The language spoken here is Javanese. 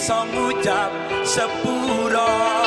iso ngucap sepuro.